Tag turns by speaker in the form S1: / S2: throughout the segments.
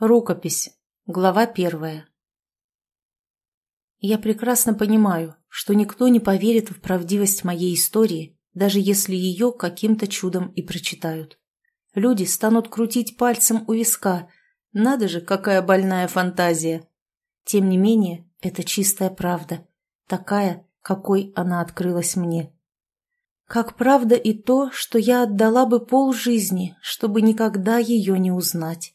S1: Рукопись. Глава первая. Я прекрасно понимаю, что никто не поверит в правдивость моей истории, даже если ее каким-то чудом и прочитают. Люди станут крутить пальцем у виска. Надо же, какая больная фантазия. Тем не менее, это чистая правда. Такая, какой она открылась мне. Как правда и то, что я отдала бы полжизни, чтобы никогда ее не узнать.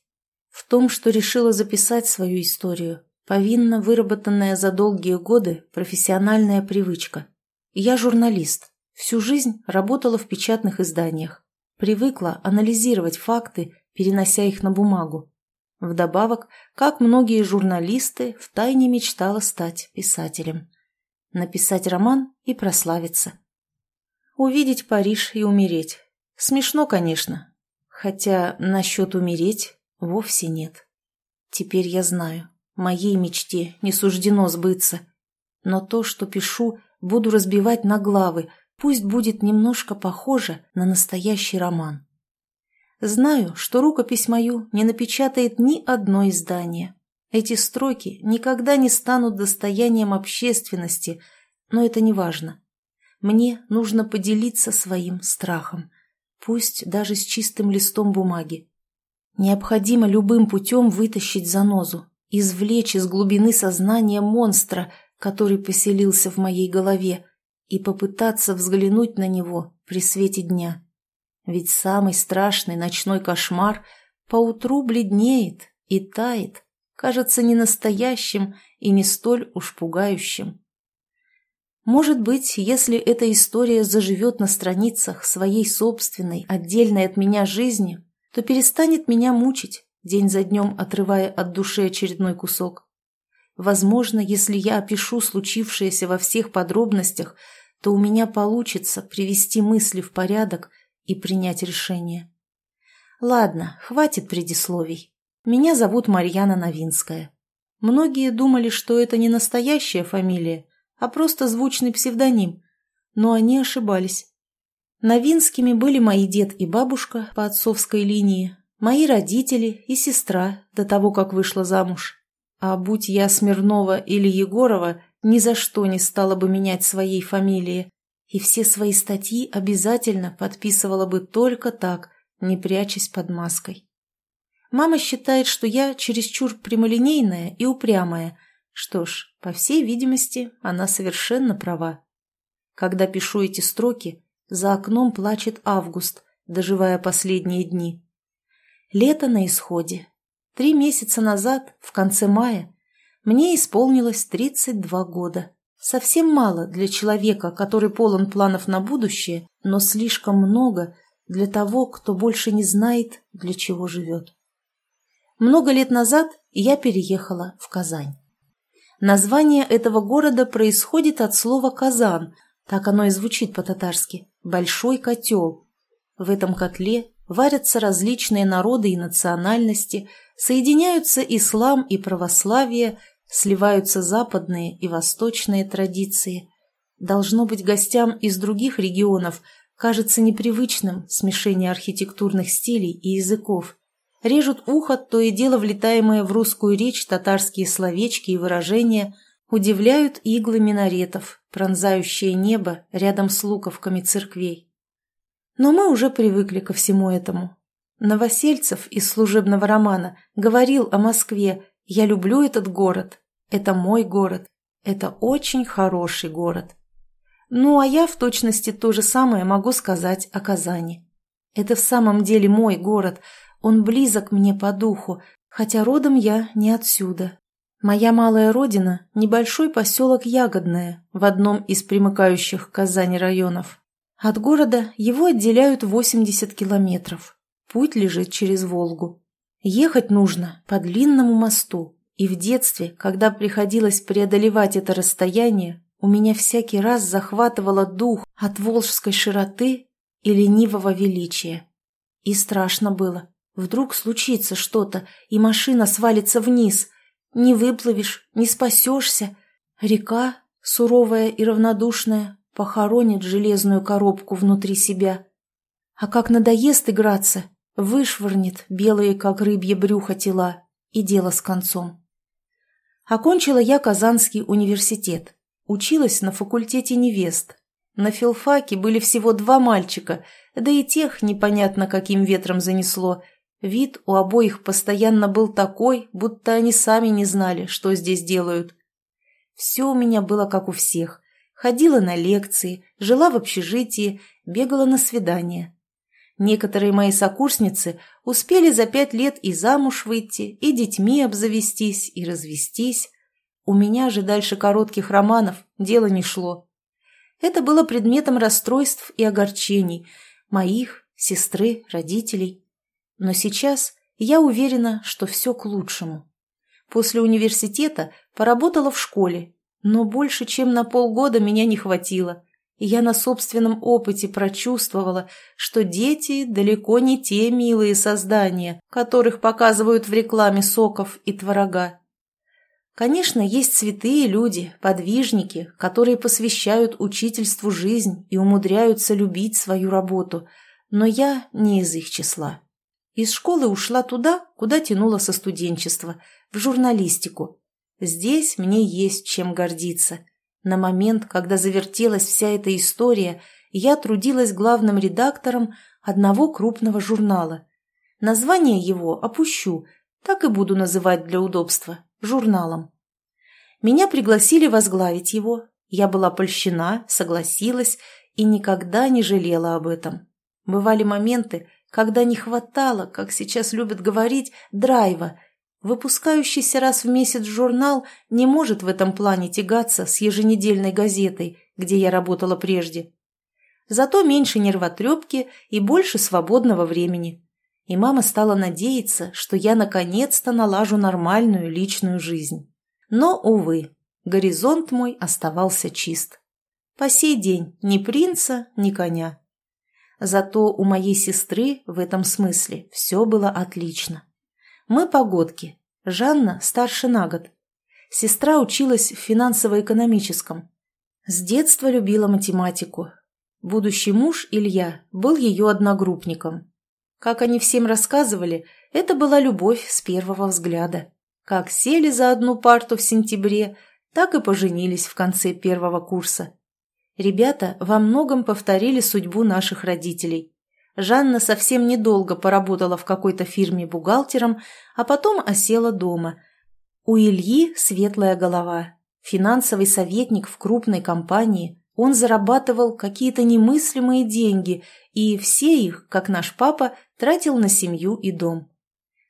S1: В том, что решила записать свою историю, повинна выработанная за долгие годы профессиональная привычка. Я журналист, всю жизнь работала в печатных изданиях, привыкла анализировать факты, перенося их на бумагу. Вдобавок, как многие журналисты, втайне мечтала стать писателем. Написать роман и прославиться. Увидеть Париж и умереть. Смешно, конечно. Хотя насчет умереть Вовсе нет. Теперь я знаю, моей мечте не суждено сбыться. Но то, что пишу, буду разбивать на главы, пусть будет немножко похоже на настоящий роман. Знаю, что рукопись мою не напечатает ни одно издание. Эти строки никогда не станут достоянием общественности, но это не важно. Мне нужно поделиться своим страхом, пусть даже с чистым листом бумаги. Необходимо любым путем вытащить занозу, извлечь из глубины сознания монстра, который поселился в моей голове, и попытаться взглянуть на него при свете дня. Ведь самый страшный ночной кошмар поутру бледнеет и тает, кажется не настоящим и не столь уж пугающим. Может быть, если эта история заживет на страницах своей собственной, отдельной от меня жизни, то перестанет меня мучить, день за днем отрывая от души очередной кусок. Возможно, если я опишу случившееся во всех подробностях, то у меня получится привести мысли в порядок и принять решение. Ладно, хватит предисловий. Меня зовут Марьяна Новинская. Многие думали, что это не настоящая фамилия, а просто звучный псевдоним, но они ошибались. Новинскими были мои дед и бабушка по отцовской линии, мои родители и сестра до того, как вышла замуж. А будь я Смирнова или Егорова, ни за что не стала бы менять своей фамилии, и все свои статьи обязательно подписывала бы только так, не прячась под маской. Мама считает, что я чересчур прямолинейная и упрямая. Что ж, по всей видимости, она совершенно права. Когда пишу эти строки, за окном плачет август, доживая последние дни. Лето на исходе. Три месяца назад, в конце мая, мне исполнилось 32 года. Совсем мало для человека, который полон планов на будущее, но слишком много для того, кто больше не знает, для чего живет. Много лет назад я переехала в Казань. Название этого города происходит от слова «казан», так оно и звучит по-татарски большой котел. В этом котле варятся различные народы и национальности, соединяются ислам и православие, сливаются западные и восточные традиции. Должно быть, гостям из других регионов кажется непривычным смешение архитектурных стилей и языков. Режут ухо то и дело влетаемые в русскую речь татарские словечки и выражения, удивляют иглы минаретов, пронзающие небо рядом с луковками церквей. Но мы уже привыкли ко всему этому. Новосельцев из служебного романа говорил о Москве «Я люблю этот город, это мой город, это очень хороший город». Ну, а я в точности то же самое могу сказать о Казани. Это в самом деле мой город, он близок мне по духу, хотя родом я не отсюда, Моя малая родина – небольшой поселок Ягодное в одном из примыкающих к Казани районов. От города его отделяют 80 километров. Путь лежит через Волгу. Ехать нужно по длинному мосту, и в детстве, когда приходилось преодолевать это расстояние, у меня всякий раз захватывало дух от волжской широты и ленивого величия. И страшно было. Вдруг случится что-то, и машина свалится вниз – не выплывешь, не спасешься. Река, суровая и равнодушная, похоронит железную коробку внутри себя. А как надоест играться, вышвырнет белые, как рыбье брюхо, тела и дело с концом. Окончила я Казанский университет. Училась на факультете невест. На филфаке были всего два мальчика, да и тех непонятно каким ветром занесло. Вид у обоих постоянно был такой, будто они сами не знали, что здесь делают. Все у меня было как у всех. Ходила на лекции, жила в общежитии, бегала на свидания. Некоторые мои сокурсницы успели за пять лет и замуж выйти, и детьми обзавестись, и развестись. У меня же дальше коротких романов дело не шло. Это было предметом расстройств и огорчений моих, сестры, родителей. Но сейчас я уверена, что все к лучшему. После университета поработала в школе, но больше, чем на полгода меня не хватило – и я на собственном опыте прочувствовала, что дети далеко не те милые создания, которых показывают в рекламе соков и творога. Конечно, есть святые люди, подвижники, которые посвящают учительству жизнь и умудряются любить свою работу, но я не из их числа. Из школы ушла туда, куда тянула со студенчества, в журналистику. Здесь мне есть чем гордиться – на момент, когда завертелась вся эта история, я трудилась главным редактором одного крупного журнала. Название его опущу, так и буду называть для удобства – журналом. Меня пригласили возглавить его. Я была польщена, согласилась и никогда не жалела об этом. Бывали моменты, когда не хватало, как сейчас любят говорить, драйва – Выпускающийся раз в месяц журнал не может в этом плане тягаться с еженедельной газетой, где я работала прежде. Зато меньше нервотрепки и больше свободного времени. И мама стала надеяться, что я наконец-то налажу нормальную личную жизнь. Но, увы, горизонт мой оставался чист. По сей день ни принца, ни коня. Зато у моей сестры в этом смысле все было отлично. Мы погодки. Жанна старше на год. Сестра училась в финансово-экономическом. С детства любила математику. Будущий муж, Илья, был ее одногруппником. Как они всем рассказывали, это была любовь с первого взгляда. Как сели за одну парту в сентябре, так и поженились в конце первого курса. Ребята во многом повторили судьбу наших родителей. Жанна совсем недолго поработала в какой-то фирме бухгалтером, а потом осела дома. У Ильи светлая голова. Финансовый советник в крупной компании. Он зарабатывал какие-то немыслимые деньги, и все их, как наш папа, тратил на семью и дом.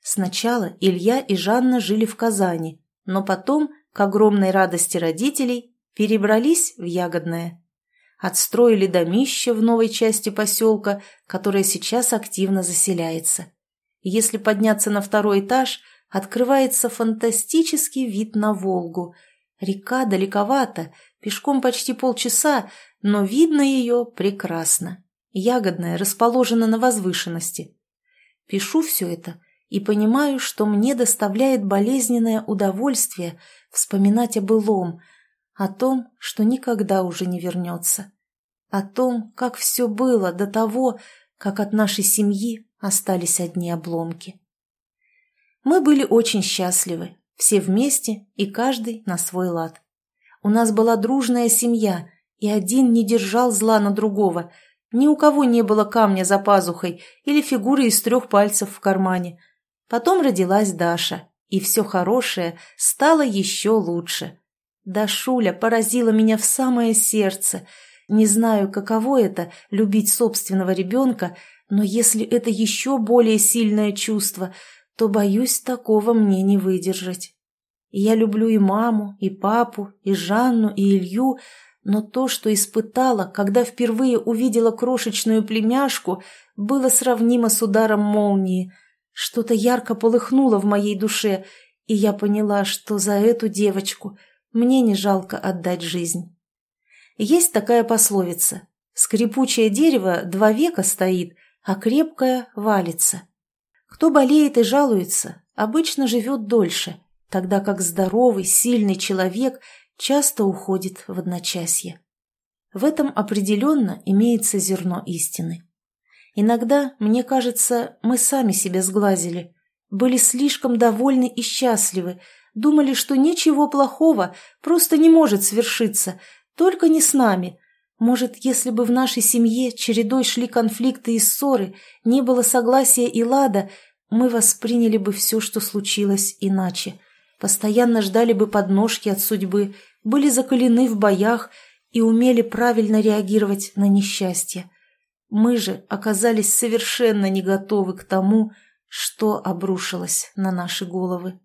S1: Сначала Илья и Жанна жили в Казани, но потом, к огромной радости родителей, перебрались в Ягодное. Отстроили домище в новой части поселка, которая сейчас активно заселяется. Если подняться на второй этаж, открывается фантастический вид на Волгу. Река далековато, пешком почти полчаса, но видно ее прекрасно. Ягодная расположена на возвышенности. Пишу все это и понимаю, что мне доставляет болезненное удовольствие вспоминать о былом, о том, что никогда уже не вернется о том, как все было до того, как от нашей семьи остались одни обломки. Мы были очень счастливы, все вместе и каждый на свой лад. У нас была дружная семья, и один не держал зла на другого, ни у кого не было камня за пазухой или фигуры из трех пальцев в кармане. Потом родилась Даша, и все хорошее стало еще лучше. Дашуля поразила меня в самое сердце – не знаю, каково это – любить собственного ребенка, но если это еще более сильное чувство, то, боюсь, такого мне не выдержать. Я люблю и маму, и папу, и Жанну, и Илью, но то, что испытала, когда впервые увидела крошечную племяшку, было сравнимо с ударом молнии. Что-то ярко полыхнуло в моей душе, и я поняла, что за эту девочку мне не жалко отдать жизнь. Есть такая пословица «Скрипучее дерево два века стоит, а крепкое валится». Кто болеет и жалуется, обычно живет дольше, тогда как здоровый, сильный человек часто уходит в одночасье. В этом определенно имеется зерно истины. Иногда, мне кажется, мы сами себя сглазили. были слишком довольны и счастливы, думали, что ничего плохого просто не может свершиться, только не с нами. Может, если бы в нашей семье чередой шли конфликты и ссоры, не было согласия и лада, мы восприняли бы все, что случилось, иначе. Постоянно ждали бы подножки от судьбы, были закалены в боях и умели правильно реагировать на несчастье. Мы же оказались совершенно не готовы к тому, что обрушилось на наши головы.